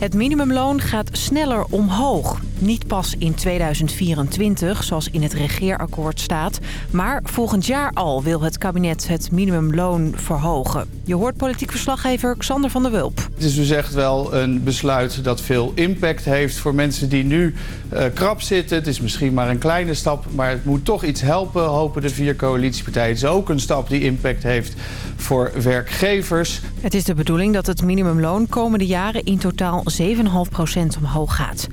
Het minimumloon gaat sneller omhoog. Niet pas in 2024, zoals in het regeerakkoord staat... maar volgend jaar al wil het kabinet het minimumloon verhogen. Je hoort politiek verslaggever Xander van der Wulp. Het is dus echt wel een besluit dat veel impact heeft voor mensen die nu uh, krap zitten. Het is misschien maar een kleine stap, maar het moet toch iets helpen, hopen de vier coalitiepartijen. Het is ook een stap die impact heeft voor werkgevers. Het is de bedoeling dat het minimumloon komende jaren in totaal 7,5% omhoog gaat.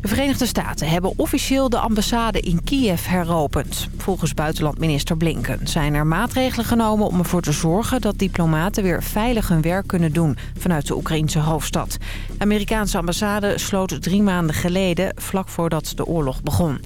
De Verenigde Staten hebben officieel de ambassade in Kiev heropend. Volgens buitenlandminister Blinken zijn er maatregelen genomen om ervoor te zorgen dat diplomaten weer veilig hun werk kunnen doen vanuit de Oekraïnse hoofdstad. De Amerikaanse ambassade sloot drie maanden geleden, vlak voordat de oorlog begon.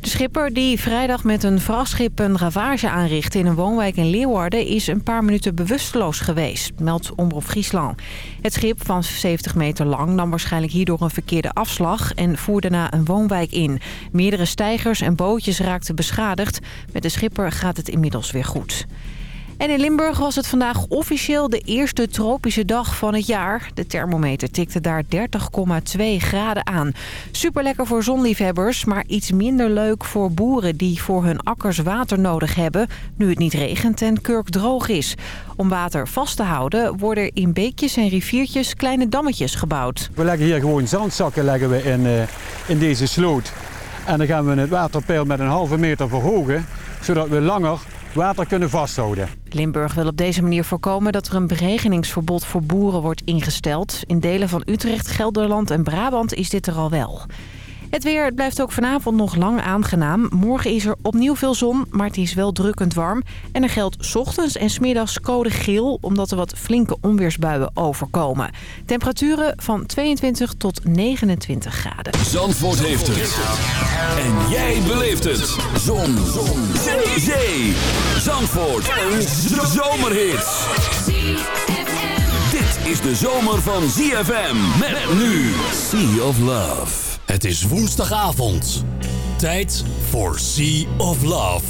De schipper die vrijdag met een vrachtschip een ravage aanrichtte in een woonwijk in Leeuwarden is een paar minuten bewusteloos geweest, meldt Omroep Friesland. Het schip van 70 meter lang nam waarschijnlijk hierdoor een verkeerde afslag en voerde na een woonwijk in. Meerdere stijgers en bootjes raakten beschadigd. Met de schipper gaat het inmiddels weer goed. En in Limburg was het vandaag officieel de eerste tropische dag van het jaar. De thermometer tikte daar 30,2 graden aan. Super lekker voor zonliefhebbers, maar iets minder leuk voor boeren... die voor hun akkers water nodig hebben... nu het niet regent en kurk droog is. Om water vast te houden worden in beekjes en riviertjes kleine dammetjes gebouwd. We leggen hier gewoon zandzakken leggen we in, uh, in deze sloot. En dan gaan we het waterpeil met een halve meter verhogen... zodat we langer water kunnen vasthouden. Limburg wil op deze manier voorkomen dat er een beregeningsverbod voor boeren wordt ingesteld. In delen van Utrecht, Gelderland en Brabant is dit er al wel. Het weer blijft ook vanavond nog lang aangenaam. Morgen is er opnieuw veel zon, maar het is wel drukkend warm. En er geldt ochtends en smiddags code geel... omdat er wat flinke onweersbuien overkomen. Temperaturen van 22 tot 29 graden. Zandvoort heeft het. En jij beleeft het. Zon. zon. Zee. Zee. Zandvoort. Een zomerhit. Dit is de zomer van ZFM. Met nu Sea of Love. Het is woensdagavond. Tijd voor Sea of Love.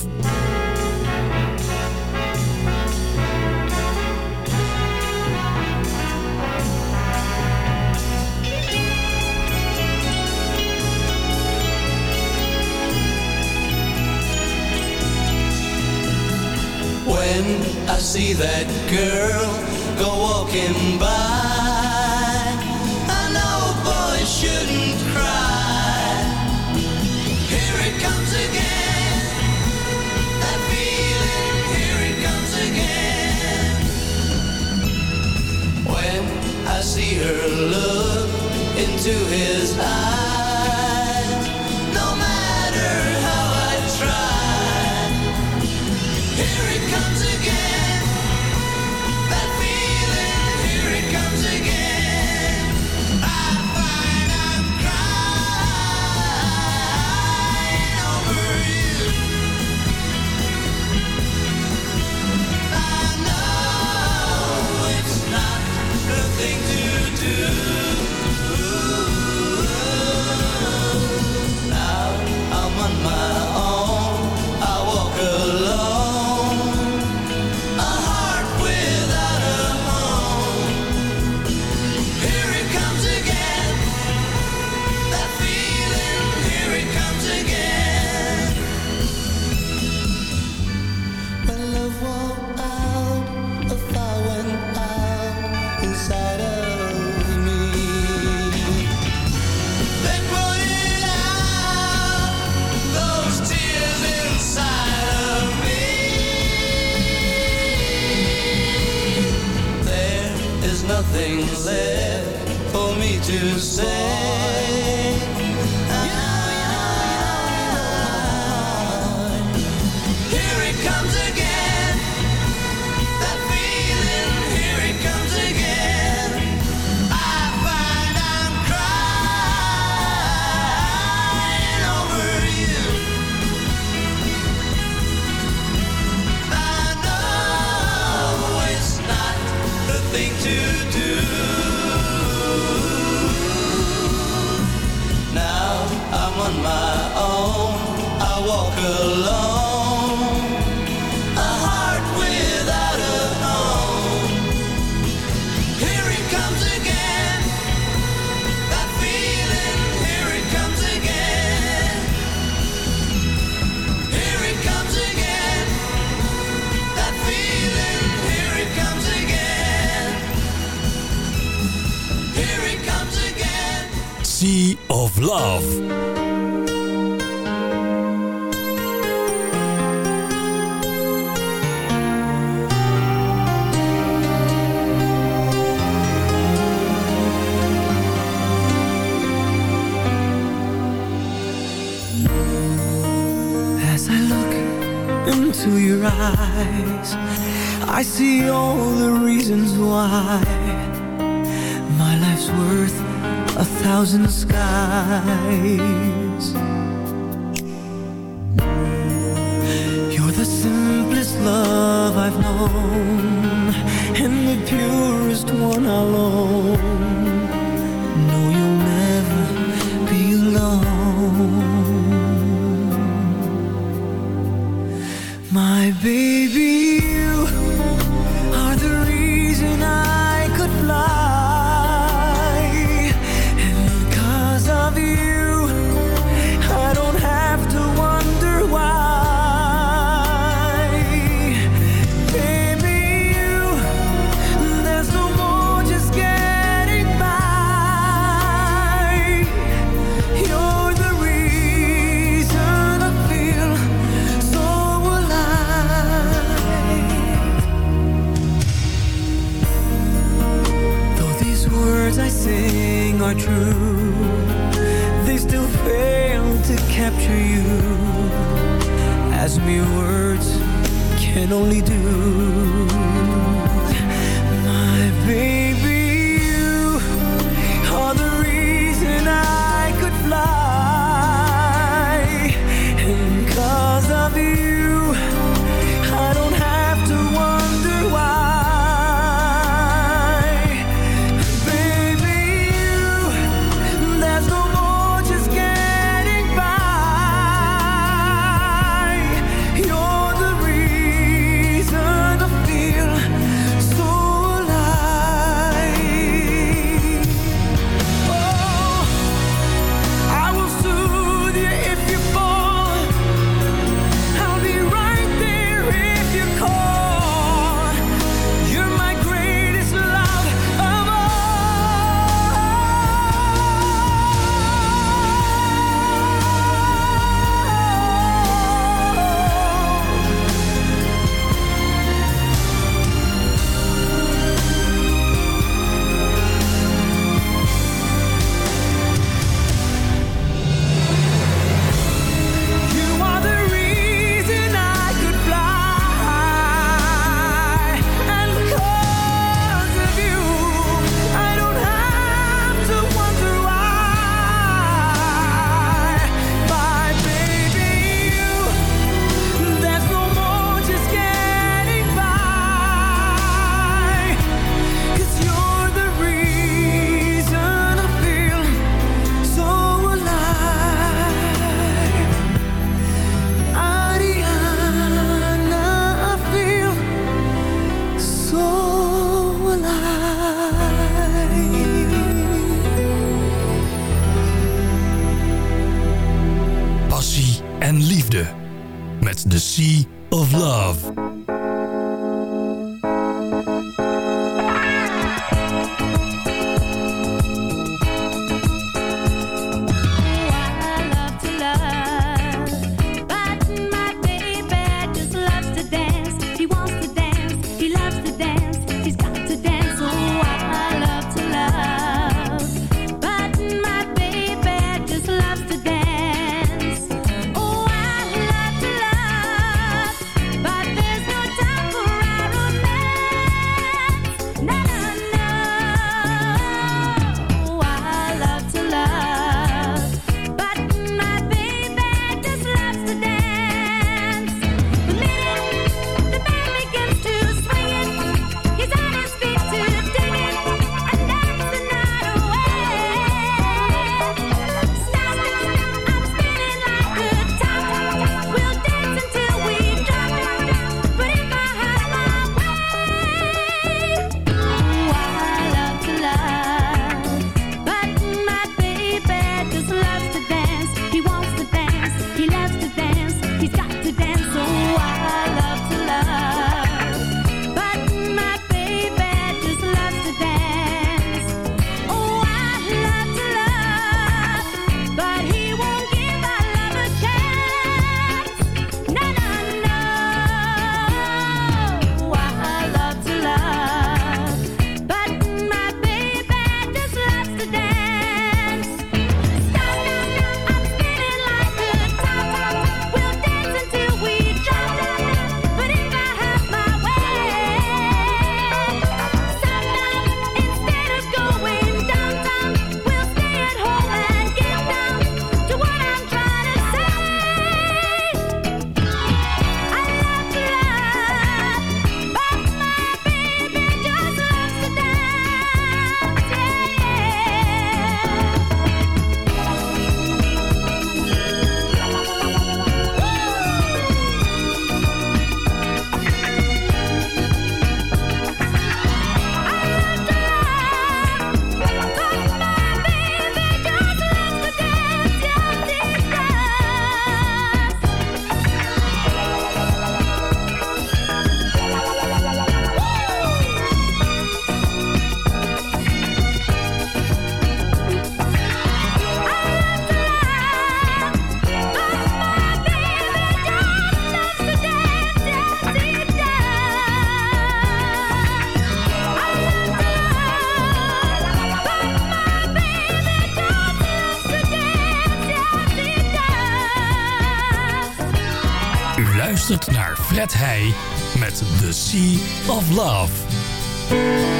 When I see that girl go walking by, her look into his eyes. I look into your eyes. I see all the reasons why My life's worth a thousand skies. You're the simplest love I've known And the purest one I'll own. be only The Sea of Love.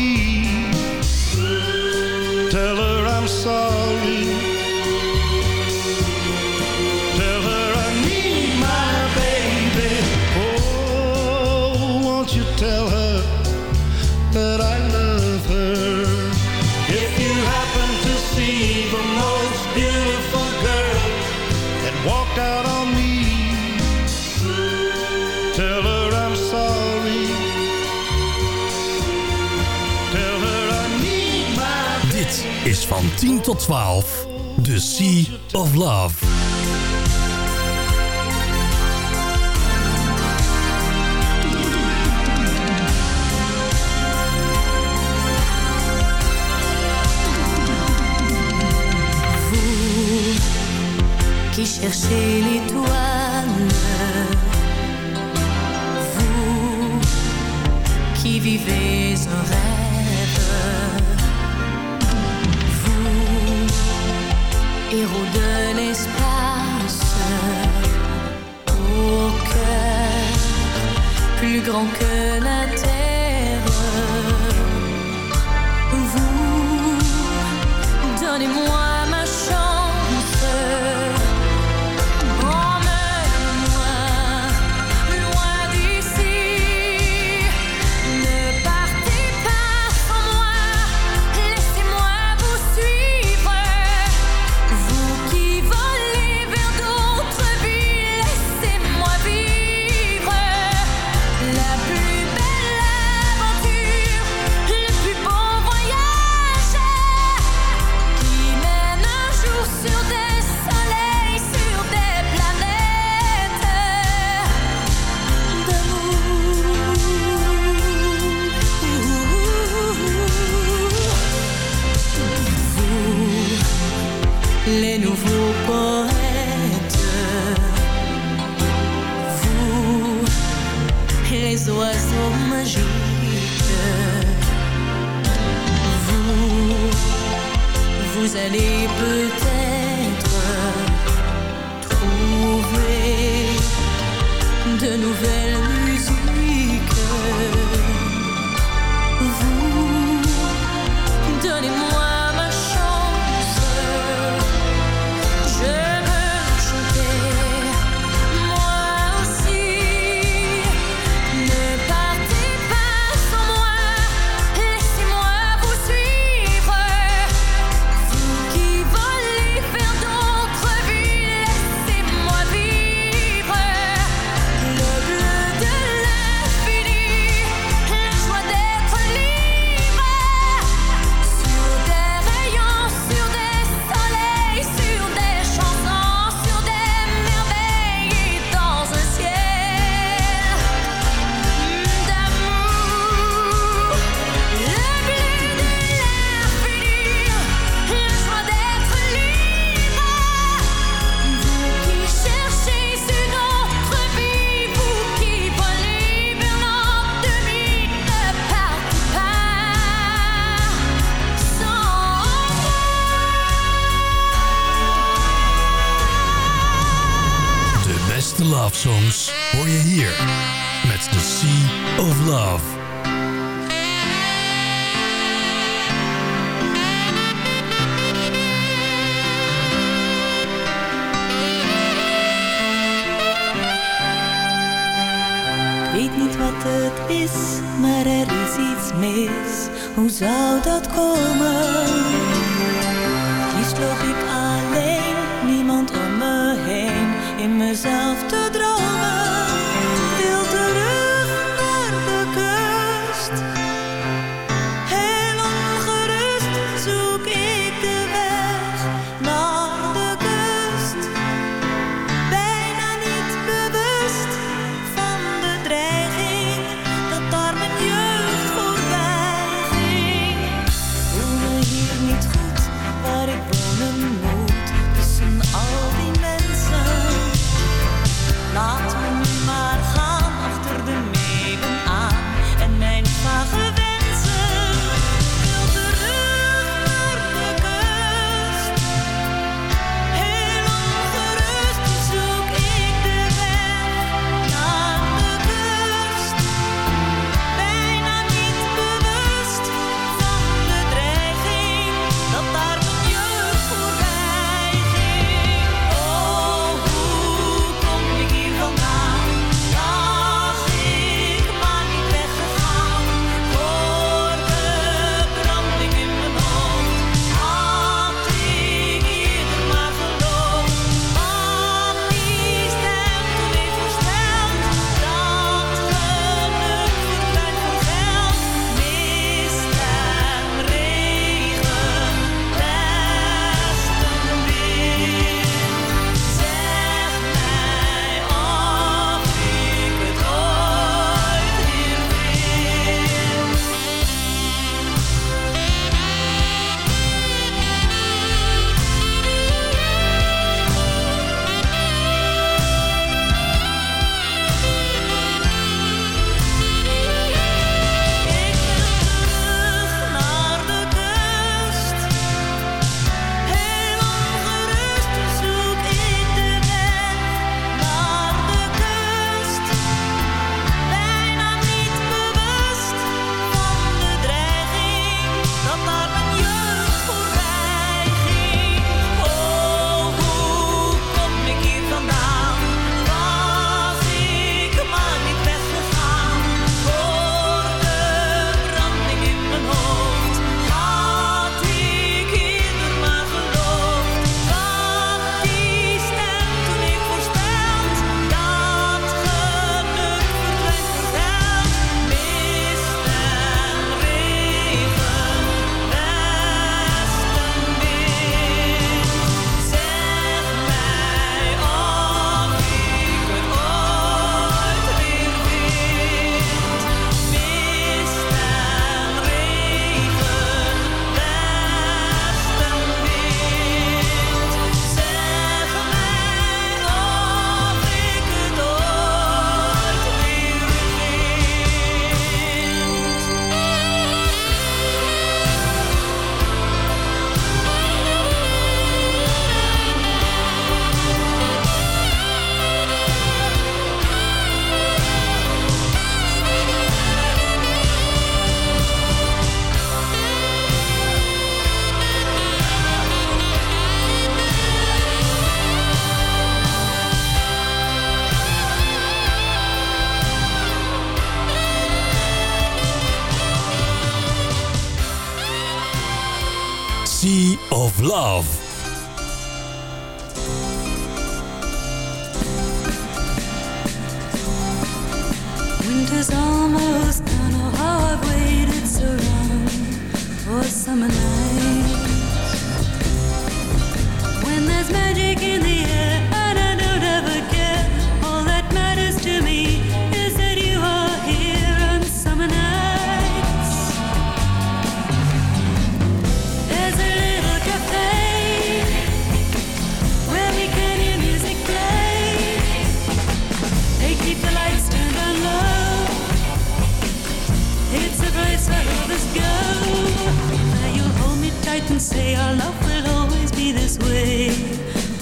tot 12 The Sea of Love. Vous qui cherchez l'étoile, vous qui vivez un rêve, héros de l'espace, au cœur plus grand que la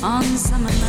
on summer nights.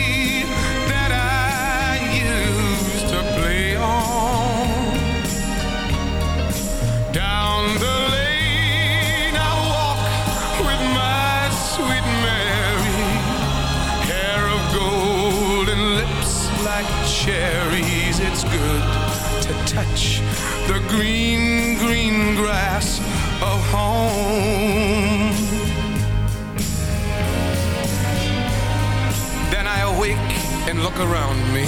It's good to touch the green, green grass of home. Then I awake and look around me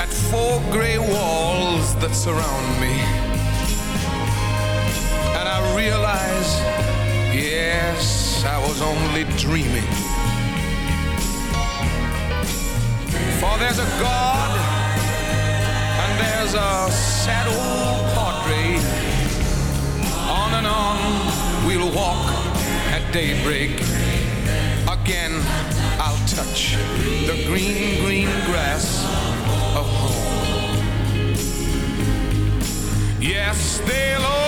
at four gray walls that surround me. And I realize, yes, I was only dreaming. For there's a God and there's a sad old portrait. On and on we'll walk at daybreak. Again I'll touch the green, green grass of home. Yes, they'll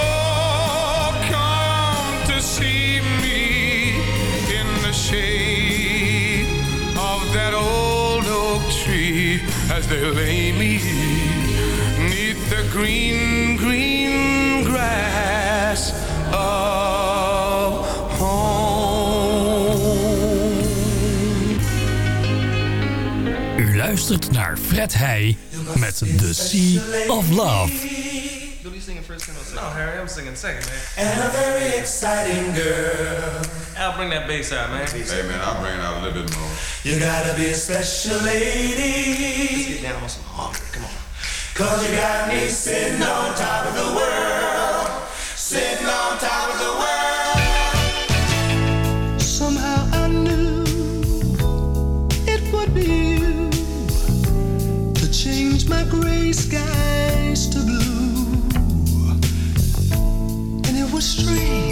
as they lay me neath the green, green grass of home. U luistert naar Fred Heij met The Sea of Love. Will you singing first and I'll sing? No, Harry, I'm singing second, man. And a very exciting girl. I'll bring that bass out, man. Hey man, I'll bring it out a little bit more. You gotta be a special lady. Let's get down on some hunger. Come on. Cause you got me sitting on top of the world. Sitting on top of the world. Somehow I knew it would be you to change my gray skies to blue. And it was strange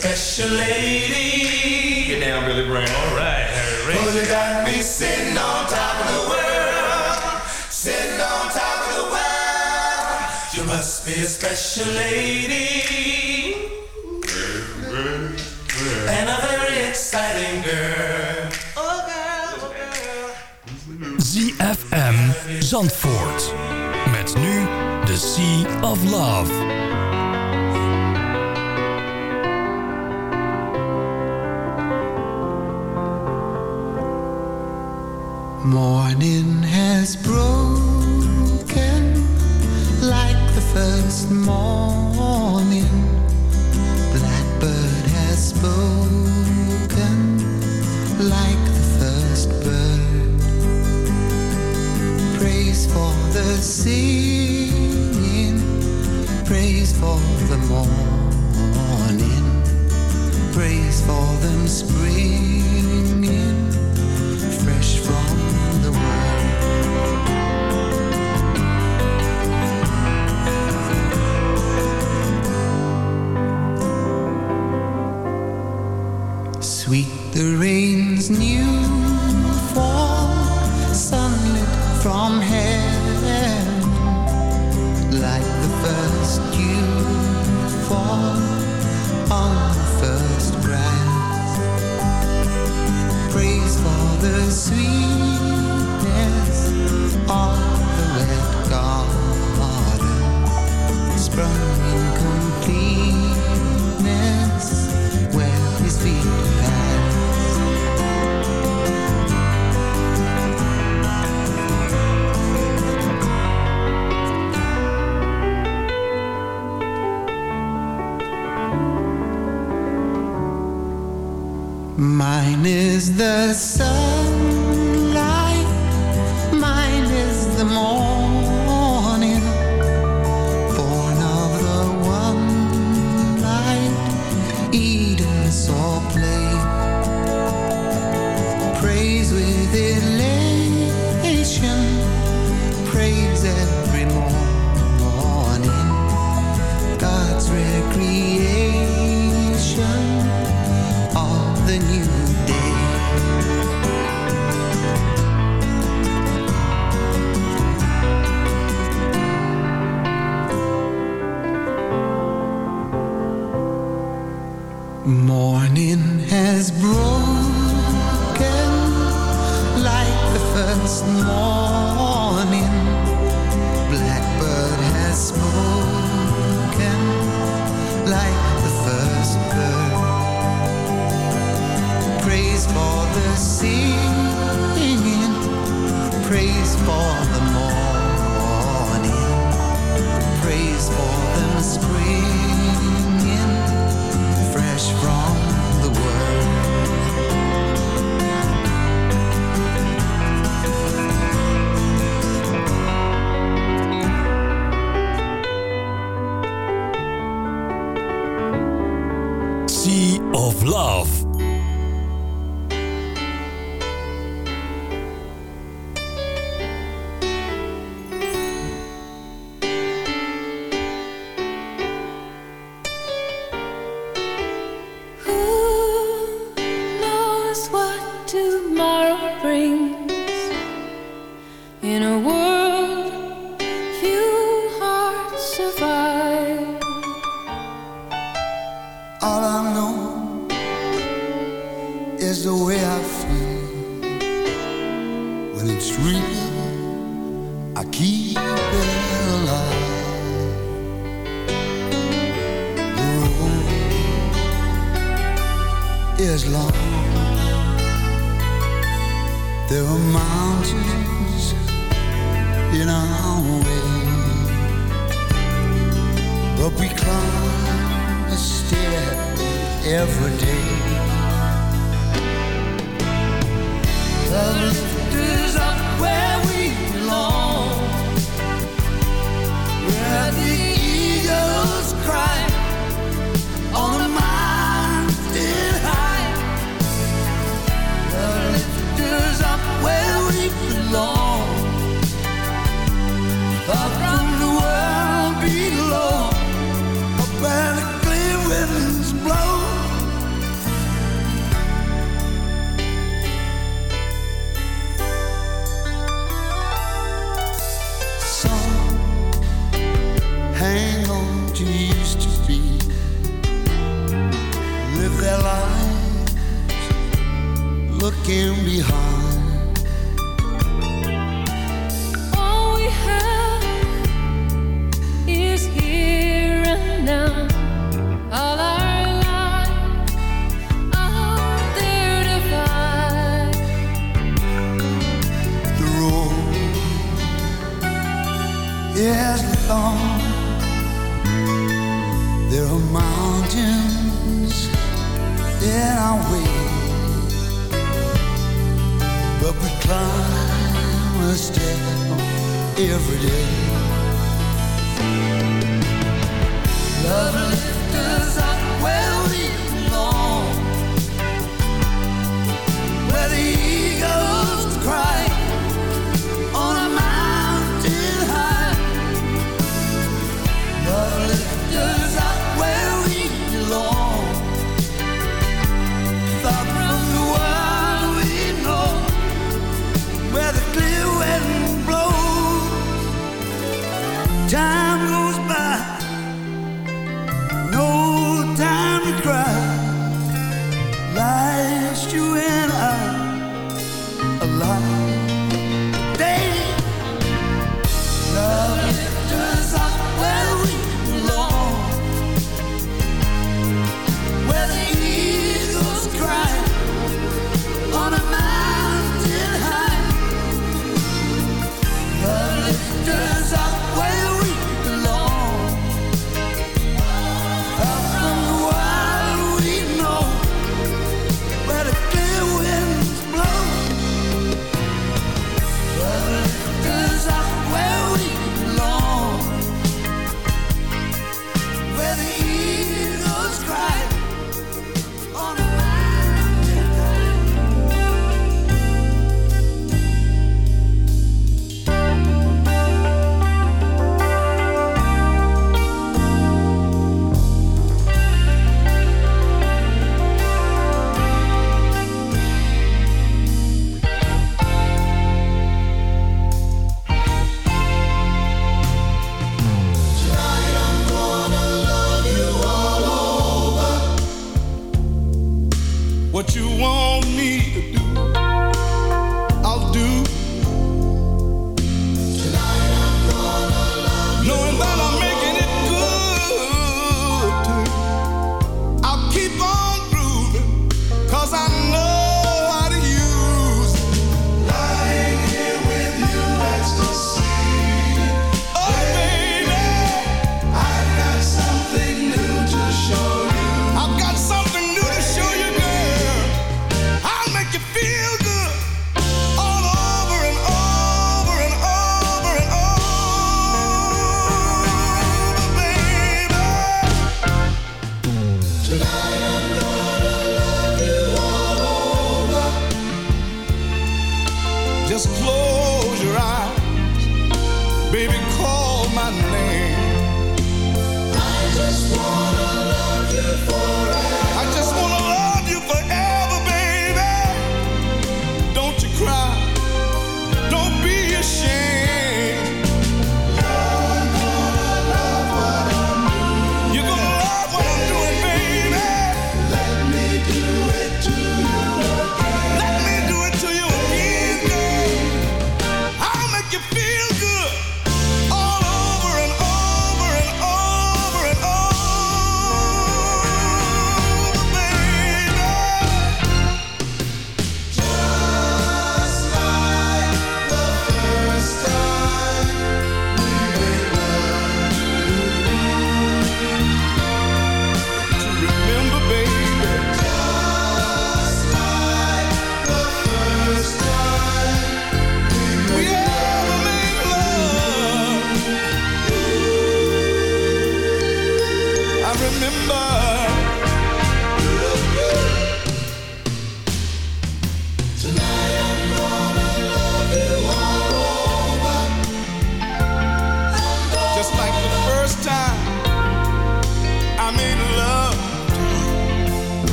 special lady. Get down, Billy brand. All right, Harry. Well, you got me sitting on top of the world, sitting on top of the world. You must be a special lady. and a very exciting girl. Oh, girl, oh, girl. ZFM Zandvoort. Met nu The Sea of Love. Morning has broken like the first morning. Blackbird has spoken like the first bird. Praise for the sea. from every day.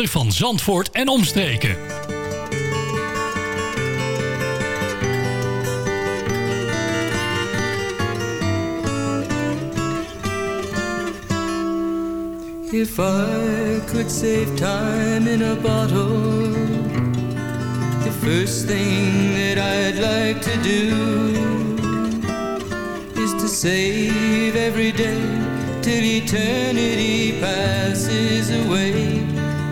Van Zandvoort en omstreken. If I could save time in a bottle, the first thing that I'd like to do is to save every day till eternity passes away,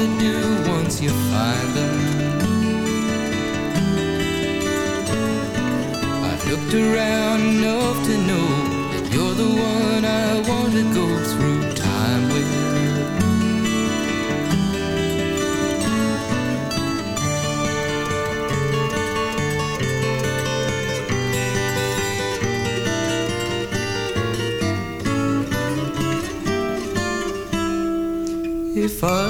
to do once you find them. I've looked around enough to know that you're the one I want to go through time with. If I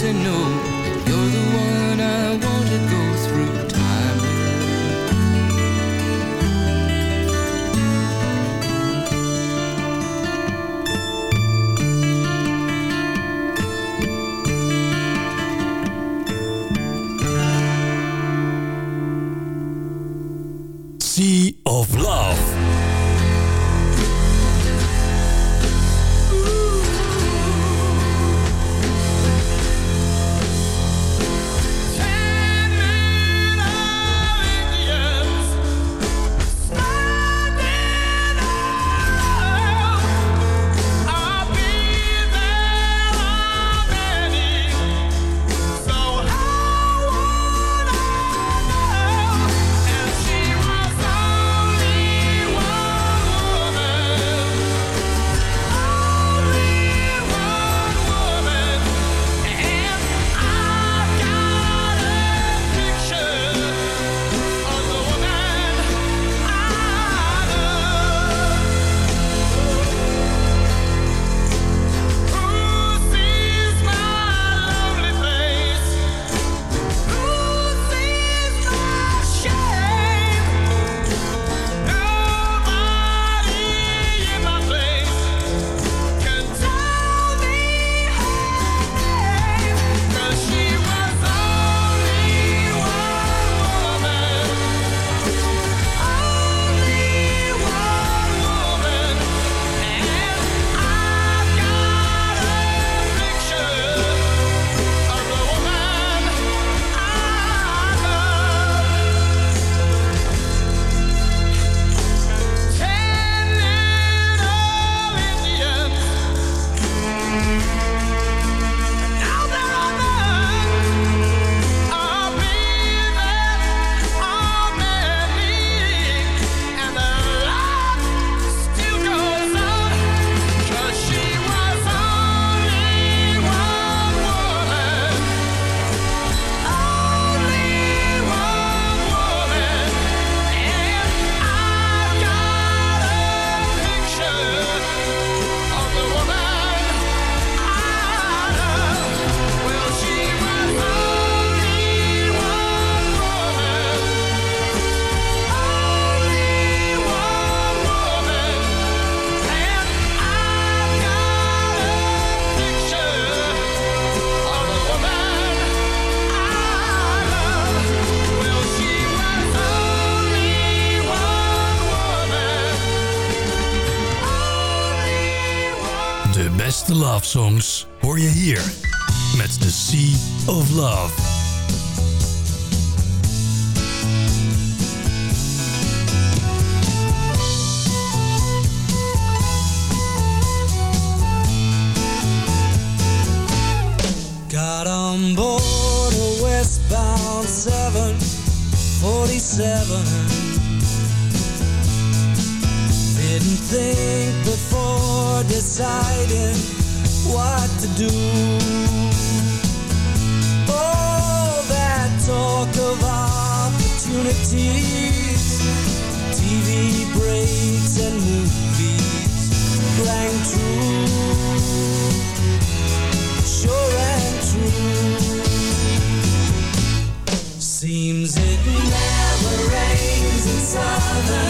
To know beste love songs hoor je hier. Met The Sea of Love. Got on board a westbound 747. Didn't think before deciding what to do. Oh, that talk of opportunities, TV breaks and movies rang true sure and true. Seems it never rains in Southern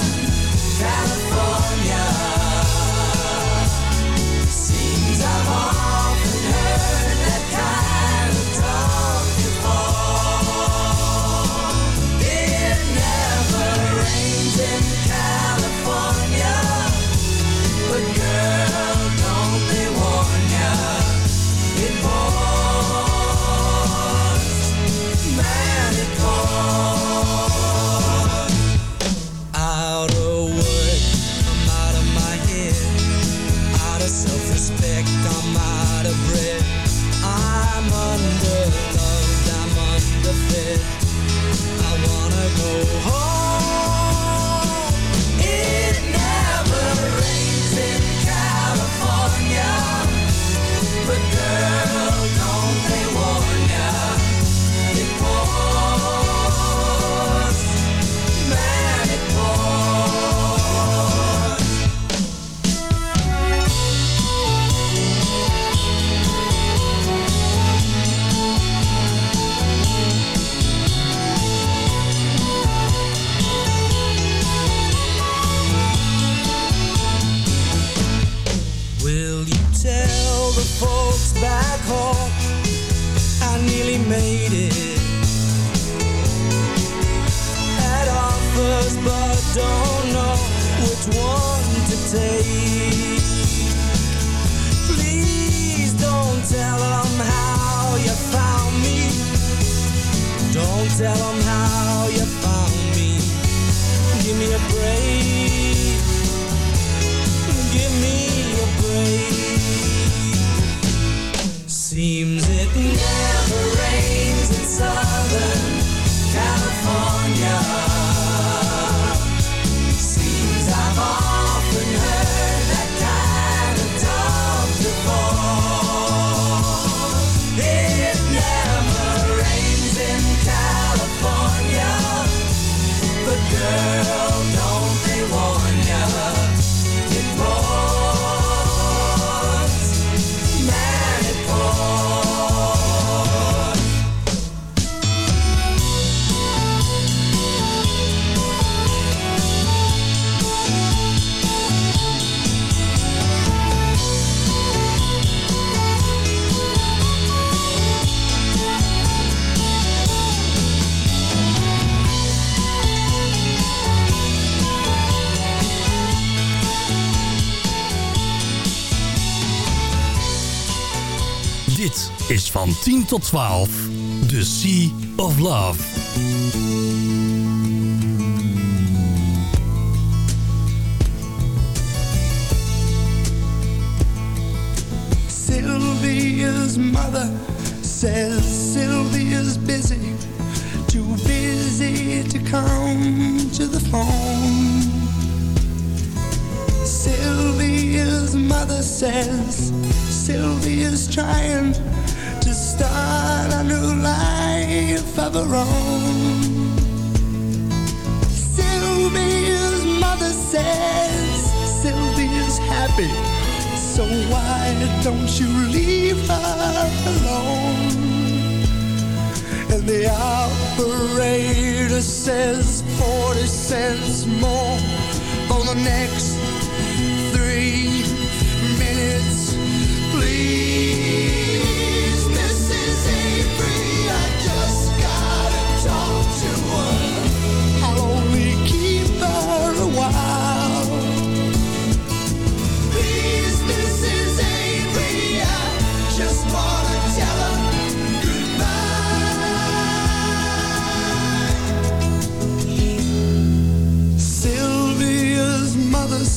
Is van 10 tot 12. The Sea of Love. Sylvia's mother says Sylvia's busy, too busy to come to the phone. Sylvia's mother says Sylvia's trying to start a new life of her own. Sylvia's mother says Sylvia's happy, so why don't you leave her alone? And the operator says 40 cents more for the next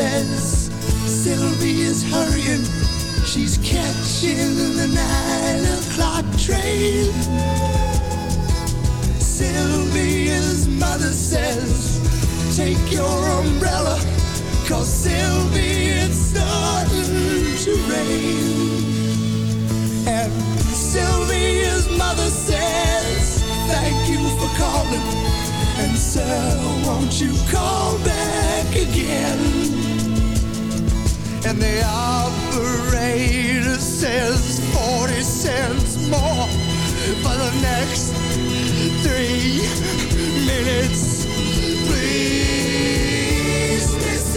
says Sylvia's hurrying. She's catching the nine o'clock train. Sylvia's mother says, Take your umbrella, cause Sylvia, it's starting to rain. And Sylvia's mother says, Thank you for calling. And sir, won't you call back again? And the operator says 40 cents more for the next three minutes. Please, this